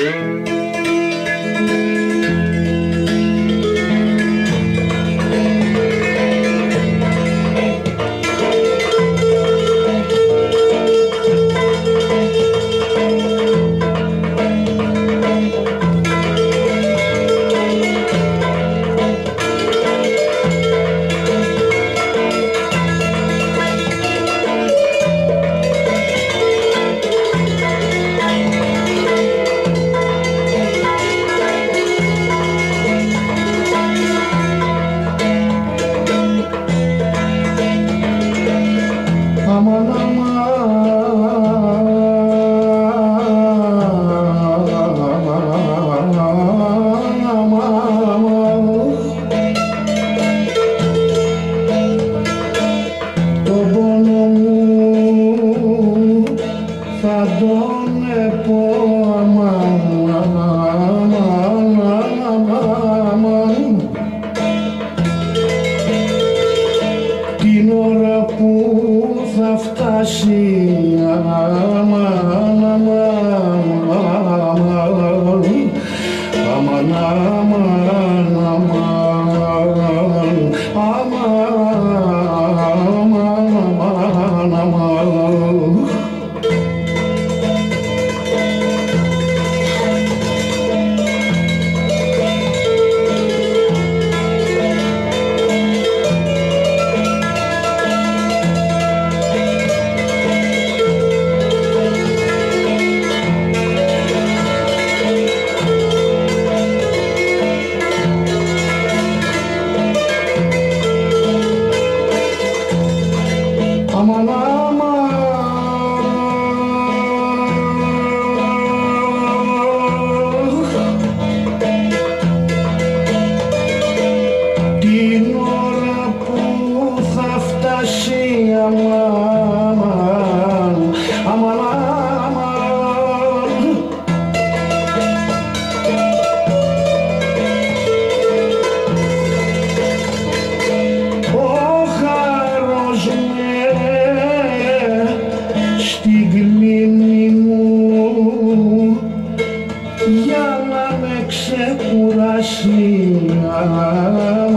Ding. Την ώρα που θα φτάσει αμα αμάν, μα Come Ramadan. uğraşmayamam